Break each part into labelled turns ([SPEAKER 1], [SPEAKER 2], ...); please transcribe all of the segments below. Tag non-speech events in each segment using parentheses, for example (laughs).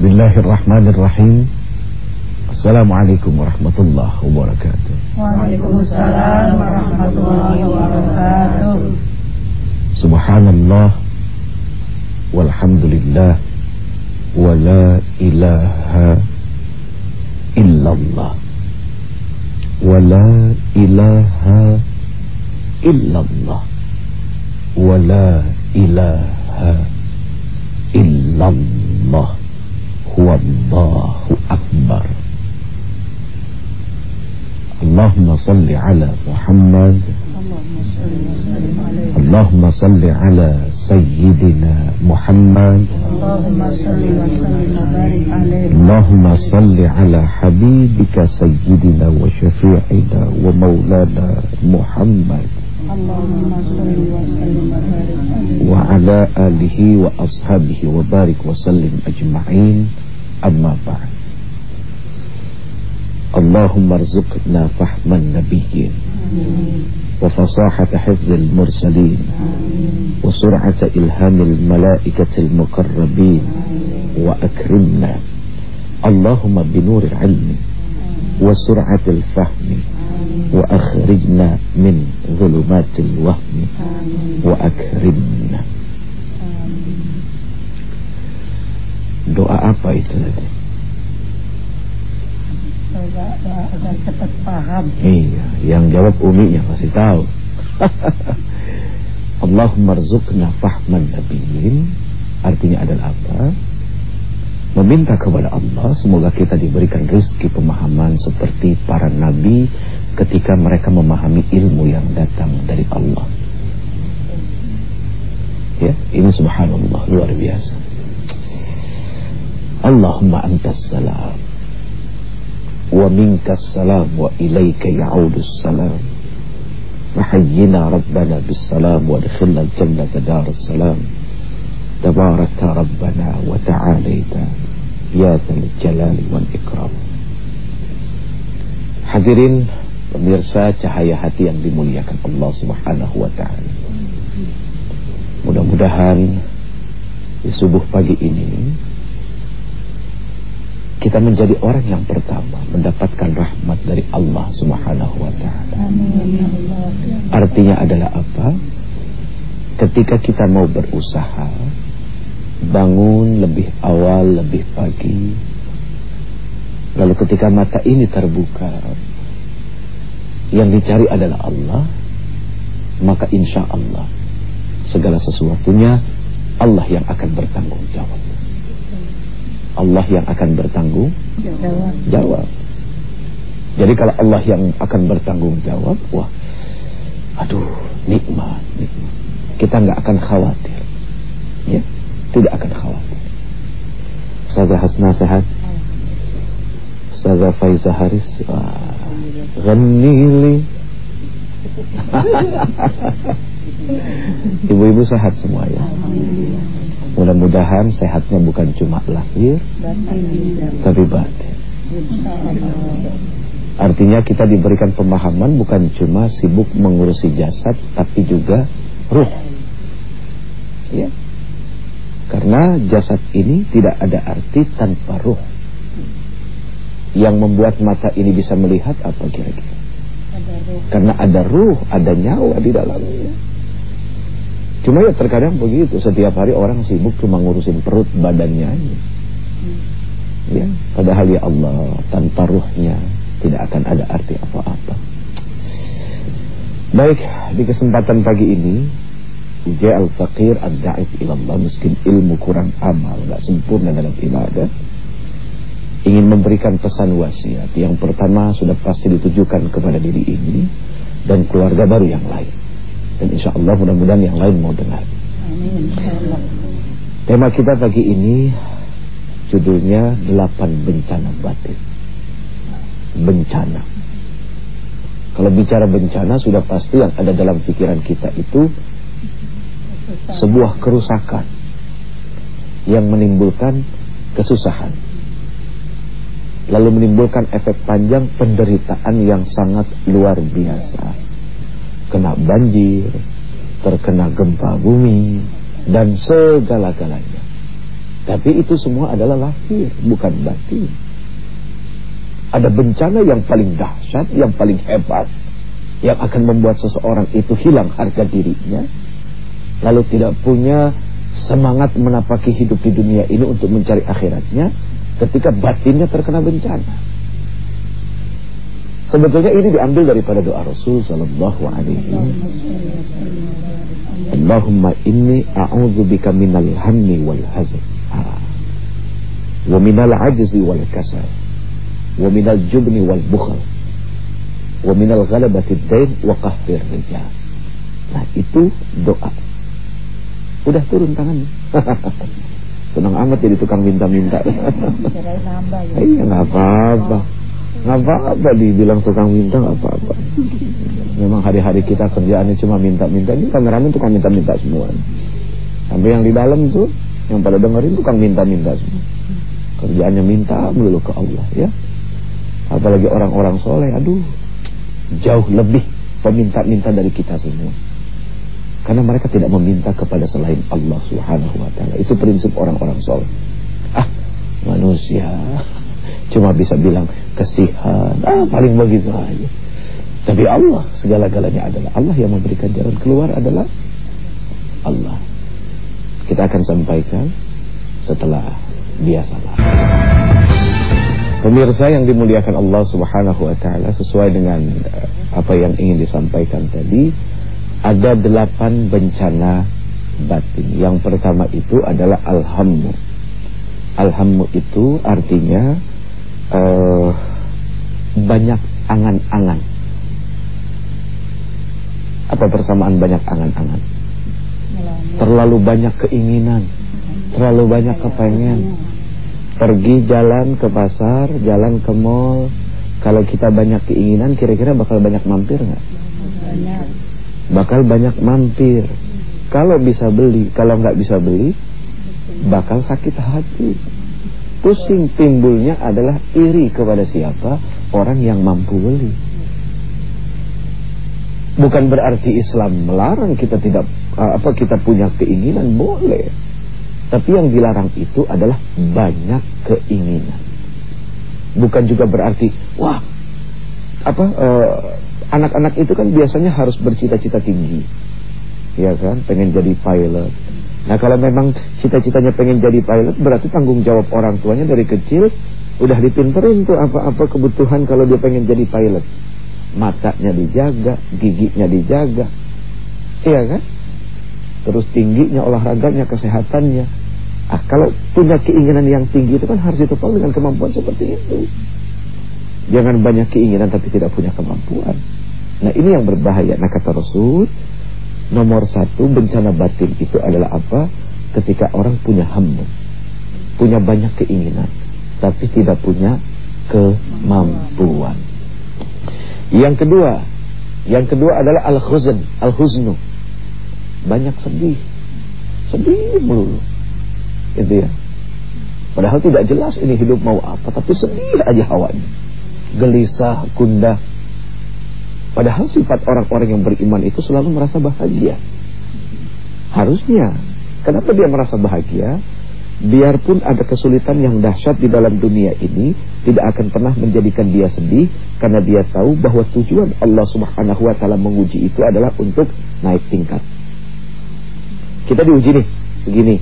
[SPEAKER 1] Bismillahirrahmanirrahim. Assalamualaikum warahmatullahi wabarakatuh.
[SPEAKER 2] Waalaikumsalam warahmatullahi wabarakatuh.
[SPEAKER 1] Subhanallah Walhamdulillah Wa la ilaha illallah Wa la ilaha illallah Wa la ilaha illallah. Huwallahu akbar Allahumma salli ala هو الله أكبر. اللهم صل على محمد. اللهم صل على سيدنا محمد. اللهم صل على حبيبك سيدنا وشفيعنا ومولانا محمد. Ashabihi wa barik wa sallim ajma'in amma ba'd اللهم ارزقنا فهم النبيين وفصاحة حفظ المرسلين وسرعة إلهام الملائكة المقربين وأكرمنا. اللهم بنور العلم وسرعة الفهم wa akhrijna min zulumatil wahmi wa doa apa itu tadi
[SPEAKER 2] agar cepat paham.
[SPEAKER 1] Iya yang jawab uminya pasti tahu. (laughs) Allahumma rzuqna fahman nabiyyin. Artinya adalah apa? Meminta kepada Allah semoga kita diberikan rezeki pemahaman seperti para nabi ketika mereka memahami ilmu yang datang dari Allah. Ya, ini subhanallah luar biasa. Allahumma antas salam ومنك السلام وإليك يعود السلام وحينا ربنا بالسلام وادخلنا الجنة دار السلام تبارك ربنا وتعاليت يا ذا الجلال والإكرام Hadirin pemirsa cahaya hati yang dimuliakan Allah Subhanahu wa taala. Mudah-mudahan di subuh pagi ini kita menjadi orang yang pertama mendapatkan rahmat dari Allah Subhanahu wa taala. Artinya adalah apa? Ketika kita mau berusaha bangun lebih awal, lebih pagi. Lalu ketika mata ini terbuka yang dicari adalah Allah, maka insya Allah segala sesuatunya Allah yang akan bertanggung jawab. Allah yang akan bertanggung jawab. jawab. Jadi kalau Allah yang akan bertanggung jawab, wah, aduh, nikmat, nikmat. Kita nggak akan khawatir, ya, tidak akan khawatir. Ustazah Hasna sehat, Ustazah Faiza Haris, wah, ghanili. (laughs) Ibu-ibu sehat semua ya. Mudah-mudahan sehatnya bukan cuma lahir Tapi batin. Artinya kita diberikan pemahaman bukan cuma sibuk mengurusi jasad Tapi juga ruh. Ya. Karena jasad ini tidak ada arti tanpa ruh Yang membuat mata ini bisa melihat apa kira-kira? Karena ada ruh, ada nyawa di dalamnya. Cuma ya terkadang begitu, setiap hari orang sibuk cuma ngurusin perut badannya aja. Ya, padahal ya Allah tanpa ruhnya tidak akan ada arti apa-apa. Baik, di kesempatan pagi ini Uja al-faqir ad-da'if ilallah Miskin ilmu kurang amal Gak sempurna dalam ibadah Ingin memberikan pesan wasiat Yang pertama sudah pasti ditujukan kepada diri ini Dan keluarga baru yang lain dan insya Allah mudah-mudahan yang lain mau dengar. Amin. Tema kita pagi ini judulnya delapan bencana batin. Bencana. Kalau bicara bencana sudah pasti yang ada dalam pikiran kita itu sebuah kerusakan yang menimbulkan kesusahan. Lalu menimbulkan efek panjang penderitaan yang sangat luar biasa kena banjir, terkena gempa bumi, dan segala-galanya. Tapi itu semua adalah lahir, bukan batin. Ada bencana yang paling dahsyat, yang paling hebat, yang akan membuat seseorang itu hilang harga dirinya, lalu tidak punya semangat menapaki hidup di dunia ini untuk mencari akhiratnya, ketika batinnya terkena bencana. Sebetulnya ini diambil daripada doa Rasul sallallahu alaihi. Allahumma inni a'udzubika minal hammi wal hazan wa minal ajzi wal kasal wa minal jubni wal bukhl wa minal ghalabati dain wa qahrir rijal. Nah, itu doa. Udah turun tangannya. (laughs) Senang amat jadi tukang minta-minta. Iya, enggak apa-apa. Nggak apa-apa dibilang tukang minta nggak apa-apa. Memang hari-hari kita kerjaannya cuma minta-minta. Ini kameramen tukang minta-minta semua. Sampai yang di dalam tuh, yang pada dengerin tukang minta-minta semua. Kerjaannya minta melulu ke Allah ya. Apalagi orang-orang soleh, aduh, jauh lebih peminta-minta dari kita semua. Karena mereka tidak meminta kepada selain Allah Subhanahu wa taala. Itu prinsip orang-orang soleh. Ah, manusia. Cuma bisa bilang kesihan. Ah paling begitu aja. Tapi Allah segala-galanya adalah Allah yang memberikan jalan keluar adalah Allah. Kita akan sampaikan setelah dia salah Pemirsa yang dimuliakan Allah Subhanahu wa taala sesuai dengan eh, apa yang ingin disampaikan tadi ada delapan bencana batin. Yang pertama itu adalah alhammu. Alhammu itu artinya uh, banyak angan-angan. Apa persamaan banyak angan-angan? Terlalu banyak keinginan, terlalu banyak kepengen. Pergi jalan ke pasar, jalan ke mall. Kalau kita banyak keinginan, kira-kira bakal banyak mampir nggak? Bakal banyak mampir. Kalau bisa beli, kalau nggak bisa beli, bakal sakit hati. Pusing timbulnya adalah iri kepada siapa? Orang yang mampu beli. Bukan berarti Islam melarang kita tidak apa kita punya keinginan boleh. Tapi yang dilarang itu adalah banyak keinginan. Bukan juga berarti wah apa eh, anak-anak itu kan biasanya harus bercita-cita tinggi. Ya kan, pengen jadi pilot, Nah kalau memang cita-citanya pengen jadi pilot berarti tanggung jawab orang tuanya dari kecil udah dipinterin tuh apa-apa kebutuhan kalau dia pengen jadi pilot. Matanya dijaga, giginya dijaga. Iya kan? Terus tingginya olahraganya, kesehatannya. Ah kalau punya keinginan yang tinggi itu kan harus ditopang dengan kemampuan seperti itu. Jangan banyak keinginan tapi tidak punya kemampuan. Nah ini yang berbahaya. Nah kata Rasul Nomor satu bencana batin itu adalah apa? Ketika orang punya hammu Punya banyak keinginan Tapi tidak punya kemampuan. Yang kedua Yang kedua adalah al-khuzn Al-huznu. Banyak sedih. Sedih melulu. Itu ya. Padahal tidak jelas ini hidup mau apa Tapi sedih aja hawanya. Gelisah, gundah Padahal sifat orang-orang yang beriman itu selalu merasa bahagia. Harusnya. Kenapa dia merasa bahagia? Biarpun ada kesulitan yang dahsyat di dalam dunia ini, tidak akan pernah menjadikan dia sedih karena dia tahu bahwa tujuan Allah Subhanahu wa taala menguji itu adalah untuk naik tingkat. Kita diuji nih, segini.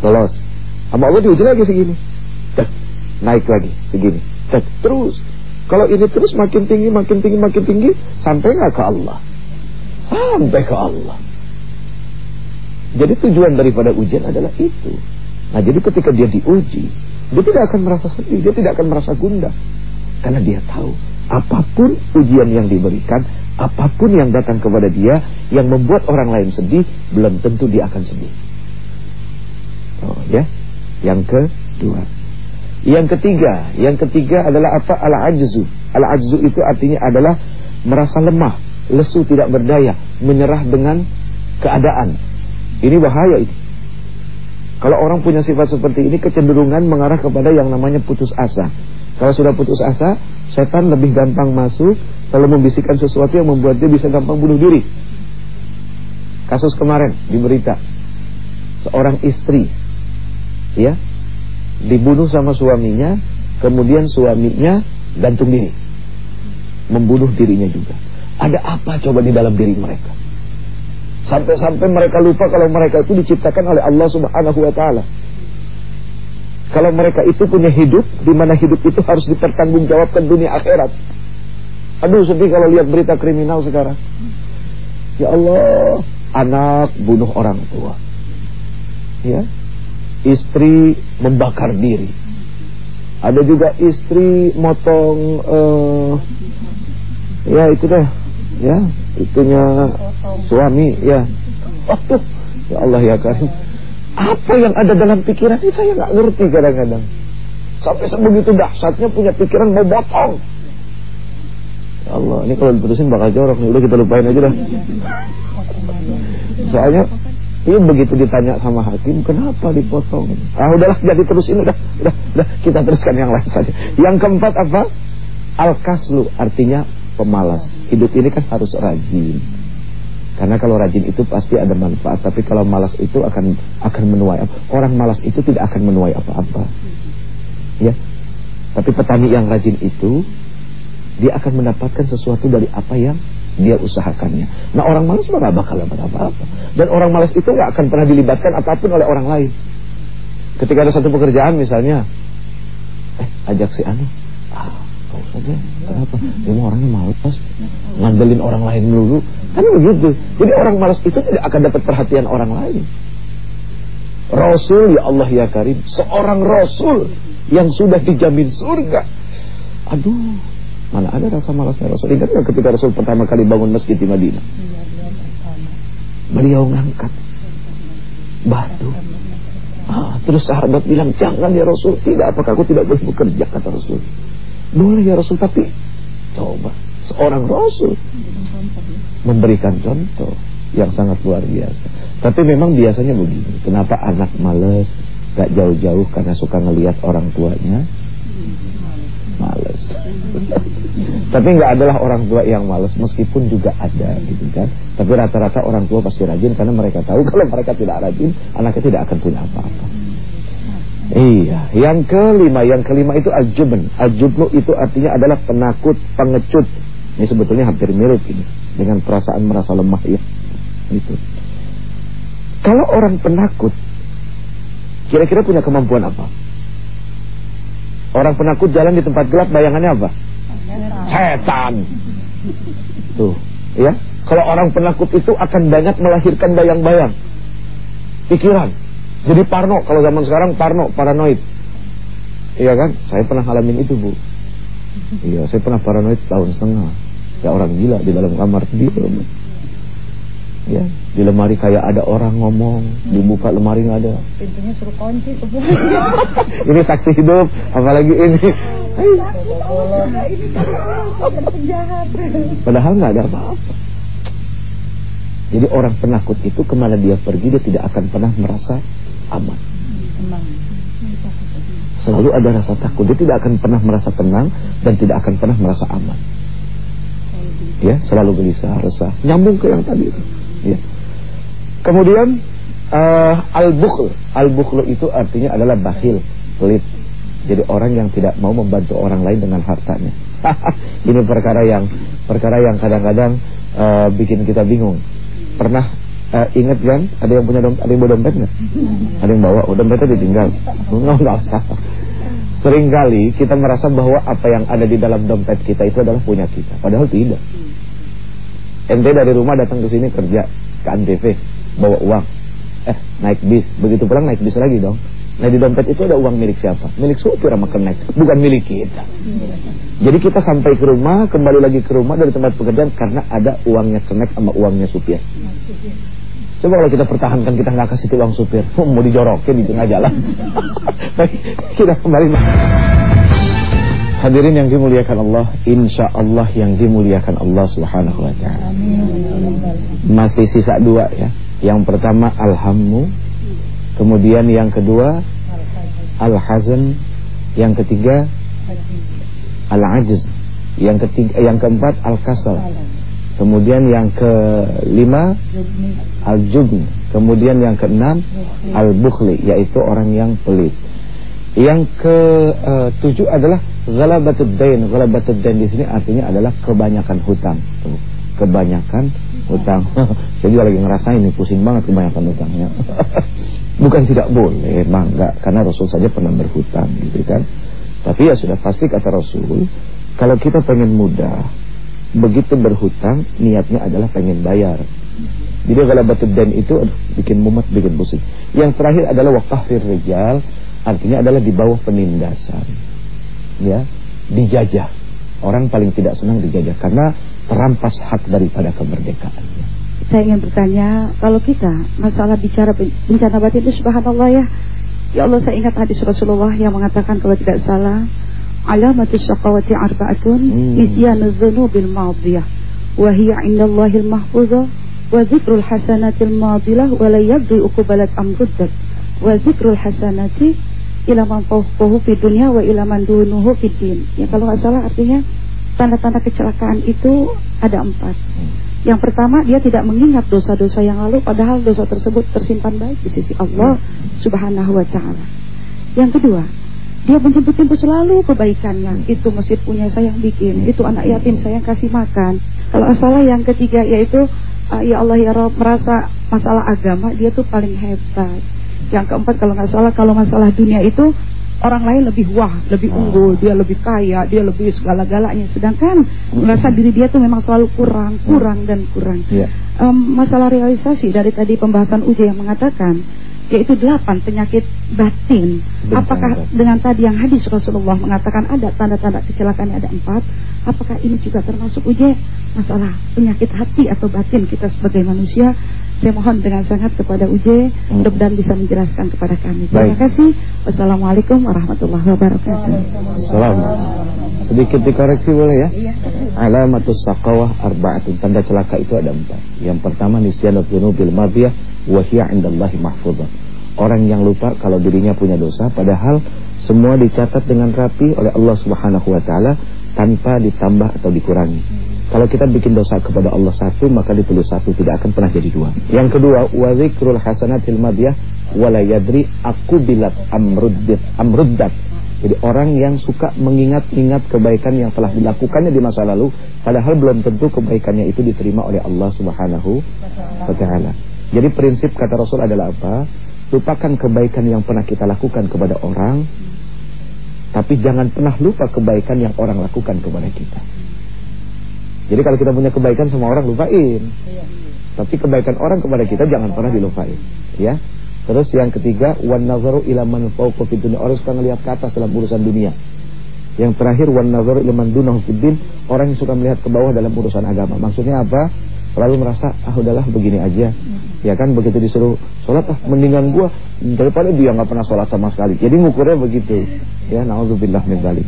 [SPEAKER 1] Lolos. Sama Allah diuji lagi segini. naik lagi segini. terus kalau ini terus makin tinggi, makin tinggi, makin tinggi, sampai nggak ke Allah? Sampai ke Allah. Jadi tujuan daripada ujian adalah itu. Nah jadi ketika dia diuji, dia tidak akan merasa sedih, dia tidak akan merasa gundah. Karena dia tahu, apa pun ujian yang diberikan, apa pun yang datang kepada dia, yang membuat orang lain sedih, belum tentu dia akan sedih. Oh ya, yang kedua. Yang ketiga, yang ketiga adalah apa? Al-ajzu. Al-ajzu itu artinya adalah merasa lemah, lesu tidak berdaya, menyerah dengan keadaan. Ini bahaya itu. Kalau orang punya sifat seperti ini kecenderungan mengarah kepada yang namanya putus asa. Kalau sudah putus asa, setan lebih gampang masuk kalau membisikkan sesuatu yang membuat dia bisa gampang bunuh diri. Kasus kemarin di berita. Seorang istri ya dibunuh sama suaminya, kemudian suaminya gantung diri, membunuh dirinya juga. Ada apa coba di dalam diri mereka? Sampai-sampai mereka lupa kalau mereka itu diciptakan oleh Allah Subhanahu wa taala. Kalau mereka itu punya hidup, di mana hidup itu harus dipertanggungjawabkan dunia akhirat. Aduh sedih kalau lihat berita kriminal sekarang. Ya Allah, anak bunuh orang tua. Ya, istri membakar diri. Ada juga istri motong uh, ya itu dah ya itunya suami ya. Oh, ya Allah ya Karim. Apa yang ada dalam pikiran ini saya nggak ngerti kadang-kadang. Sampai sebegitu dahsyatnya punya pikiran mau potong. Ya Allah, ini kalau diputusin bakal jorok nih. Udah kita lupain aja dah. Soalnya ini begitu ditanya sama hakim, kenapa dipotong? Ah udahlah jadi terusin udah, udah, udah kita teruskan yang lain saja. Yang keempat apa? Al-kaslu artinya pemalas. Hidup ini kan harus rajin. Karena kalau rajin itu pasti ada manfaat, tapi kalau malas itu akan akan menuai? Orang malas itu tidak akan menuai apa-apa. Ya. Tapi petani yang rajin itu dia akan mendapatkan sesuatu dari apa yang dia usahakannya. Nah orang malas mah gak bakal dapat apa-apa. Dan orang malas itu gak akan pernah dilibatkan apa pun oleh orang lain. Ketika ada satu pekerjaan misalnya, eh ajak si Anu, ah kau saja, kenapa? Dia mau orangnya malas, ngandelin orang lain dulu. Kan begitu. Jadi orang malas itu tidak akan dapat perhatian orang lain. Rasul ya Allah ya Karim, seorang Rasul yang sudah dijamin surga. Aduh, Mana ada rasa malasnya Rasul. Ingat nggak ketika Rasul pertama kali bangun masjid di Madinah? Beliau ngangkat batu. Ah, terus sahabat bilang, jangan ya Rasul. Tidak, apakah aku tidak boleh bekerja, kata Rasul. Boleh ya Rasul, tapi coba. Seorang Rasul memberikan contoh yang sangat luar biasa. Tapi memang biasanya begini. Kenapa anak males, gak jauh-jauh karena suka ngelihat orang tuanya? Tapi nggak adalah orang tua yang malas meskipun juga ada gitu kan. Tapi rata-rata orang tua pasti rajin karena mereka tahu (laughs) kalau mereka tidak rajin anaknya tidak akan punya apa-apa. Iya, yang kelima, yang kelima itu aljubn. Aljubnu itu artinya adalah penakut, pengecut. Ini sebetulnya hampir mirip ini dengan perasaan merasa lemah ya. Itu. Kalau orang penakut kira-kira punya kemampuan apa? Orang penakut jalan di tempat gelap bayangannya apa? Setan. Tuh, ya. Kalau orang penakut itu akan banyak melahirkan bayang-bayang. Pikiran. Jadi parno, kalau zaman sekarang parno, paranoid. Iya kan? Saya pernah ngalamin itu, Bu. Iya, saya pernah paranoid setahun setengah. Kayak orang gila di dalam kamar sendiri ya di lemari kayak ada orang ngomong dibuka lemari nggak ada
[SPEAKER 2] pintunya suruh kunci (laughs)
[SPEAKER 1] ini saksi hidup apalagi ini padahal nggak ada apa-apa jadi orang penakut itu ke mana dia pergi dia tidak akan pernah merasa aman selalu ada rasa takut dia tidak akan pernah merasa tenang dan tidak akan pernah merasa aman ya selalu gelisah resah nyambung ke yang tadi Ya. Kemudian uh, al-bukhl. Al-bukhl itu artinya adalah bakhil, pelit. Jadi orang yang tidak mau membantu orang lain dengan hartanya. (laughs) Ini perkara yang perkara yang kadang-kadang uh, bikin kita bingung. Pernah uh, ingat kan ada yang punya dompet, ada yang bawa dompet nggak? Ada yang bawa, oh, dompetnya ditinggal. (laughs) Enggak, enggak usah. Seringkali kita merasa bahwa apa yang ada di dalam dompet kita itu adalah punya kita, padahal tidak. Ente dari rumah datang ke sini kerja ke Antv bawa uang. Eh, naik bis. Begitu pulang naik bis lagi dong. Nah di dompet itu ada uang milik siapa? Milik supir sama kenek, bukan milik kita. Jadi kita sampai ke rumah, kembali lagi ke rumah dari tempat pekerjaan karena ada uangnya kenek sama uangnya supir. Coba kalau kita pertahankan kita nggak kasih uang supir, mau dijorokin di tengah jalan. (laughs) Kita kembali. Hadirin yang dimuliakan Allah, insya Allah yang dimuliakan Allah Subhanahu Wa Taala. Masih sisa dua ya. Yang pertama alhammu, kemudian yang kedua al-hazan, yang ketiga al-ajz, yang yang keempat al-kasal. Kemudian yang kelima al-jubn, Kemudian yang keenam al-bukhli yaitu orang yang pelit. Yang ke uh, tujuh adalah ghalabatud dain. Di sini artinya adalah kebanyakan hutang. Kebanyakan hutang. (laughs) Saya juga lagi ngerasain ini pusing banget kebanyakan hutangnya. (laughs) Bukan tidak boleh, enggak karena Rasul saja pernah berhutang gitu kan. Tapi ya sudah pasti kata Rasul, kalau kita pengen mudah, begitu berhutang niatnya adalah pengen bayar. Jadi ghalabatud dain itu aduh, bikin mumet, bikin pusing. Yang terakhir adalah waqafir rijal Artinya adalah di bawah penindasan. Ya, dijajah. Orang paling tidak senang dijajah karena terampas hak daripada kemerdekaannya.
[SPEAKER 3] Saya ingin bertanya, kalau kita masalah bicara bencana batin itu subhanallah ya. Ya Allah saya ingat hadis Rasulullah yang mengatakan kalau tidak salah, alamatus syaqawati arba'atun hmm. nisyanu dzunubil madiyah wa hiya 'indallahil mahfuzah wa dzikrul hasanatil madilah wa la yadri uqbalat amruddat wa dzikrul hasanati ilaman fawqahu fi dunia wa ilaman dunuhu fi din. Ya kalau nggak salah artinya tanda-tanda kecelakaan itu ada empat. Yang pertama dia tidak mengingat dosa-dosa yang lalu padahal dosa tersebut tersimpan baik di sisi Allah Subhanahu wa taala. Yang kedua, dia menjemput-jemput selalu kebaikannya. Itu masjid punya saya yang bikin, itu anak yatim saya yang kasih makan. Kalau salah yang ketiga yaitu uh, ya Allah ya Rob merasa masalah agama dia tuh paling hebat. Yang keempat kalau nggak salah kalau masalah dunia itu orang lain lebih wah, lebih unggul, dia lebih kaya, dia lebih segala-galanya. Sedangkan merasa diri dia tuh memang selalu kurang, kurang dan kurang. Yeah. Um, masalah realisasi dari tadi pembahasan Uji yang mengatakan yaitu delapan penyakit batin. Bencana. Apakah dengan tadi yang hadis Rasulullah mengatakan ada tanda-tanda kecelakaan ada empat, apakah ini juga termasuk uji masalah penyakit hati atau batin kita sebagai manusia saya mohon dengan sangat kepada UJ hmm. mudah-mudahan bisa menjelaskan kepada kami. Terima kasih. Wassalamualaikum warahmatullahi wabarakatuh.
[SPEAKER 1] Salam. Sedikit dikoreksi boleh ya? Iya. Alamatus saqawah arba'atun. Tanda celaka itu ada empat. Yang pertama nisyanul dzunubil madiyah wa hiya 'indallahi mahfuzah. Orang yang lupa kalau dirinya punya dosa padahal semua dicatat dengan rapi oleh Allah Subhanahu wa taala tanpa ditambah atau dikurangi. Kalau kita bikin dosa kepada Allah satu, maka ditulis satu, tidak akan pernah jadi dua. Yang kedua, wa zikrul hasanatil madiyah wala yadri akubilat amruddat amruddat. Jadi orang yang suka mengingat-ingat kebaikan yang telah dilakukannya di masa lalu, padahal belum tentu kebaikannya itu diterima oleh Allah Subhanahu wa taala. Jadi prinsip kata Rasul adalah apa? Lupakan kebaikan yang pernah kita lakukan kepada orang, tapi jangan pernah lupa kebaikan yang orang lakukan kepada kita. Jadi kalau kita punya kebaikan semua orang lupain. Iya. Tapi kebaikan orang kepada kita jangan pernah dilupain, ya. Terus yang ketiga, wan nazaru ila man fawqa fid dunya. Orang suka melihat ke atas dalam urusan dunia. Yang terakhir wan nazaru ila man dunahu fid din. Orang yang suka melihat ke bawah dalam urusan agama. Maksudnya apa? Lalu merasa ah udahlah begini aja. Ya kan begitu disuruh sholat ah mendingan gua daripada dia nggak pernah sholat sama sekali. Jadi ngukurnya begitu. Ya naudzubillah min dzalik.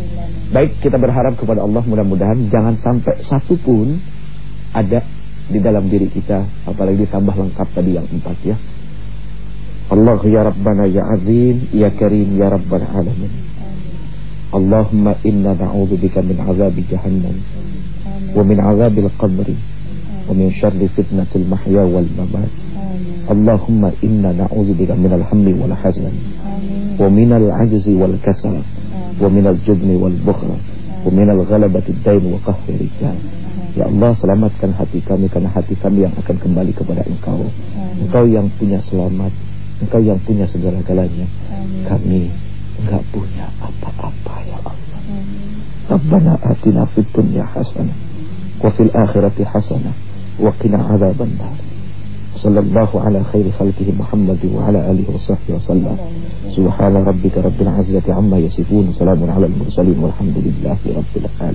[SPEAKER 1] Baik kita berharap kepada Allah mudah-mudahan jangan sampai satu pun ada di dalam diri kita apalagi ditambah lengkap tadi yang empat ya. Allah ya Rabbana ya Azim ya Karim ya Rabbal Alamin. Allahumma inna na'udzubika min azabi jahannam wa min azabil qabri wa min syarri fitnatil mahya wal mamat. Allahumma inna na'udzubika min al-hammi wal hazan wa min al-ajzi wal kasal ومن الجبن والبخل ومن الغلبة الدين وقهر الرجال Ya Allah selamatkan hati kami karena hati kami yang akan kembali kepada Engkau. Engkau yang punya selamat, Engkau yang punya segala-galanya. Kami enggak punya apa-apa ya Allah. Rabbana atina fid dunya hasanah wa fil akhirati hasanah wa qina adzabannar. صلى الله على خير خلقه محمد وعلى آله وصحبه وسلم. سبحان ربك رب العزة عما يصفون سلام على المرسلين والحمد لله رب العالمين.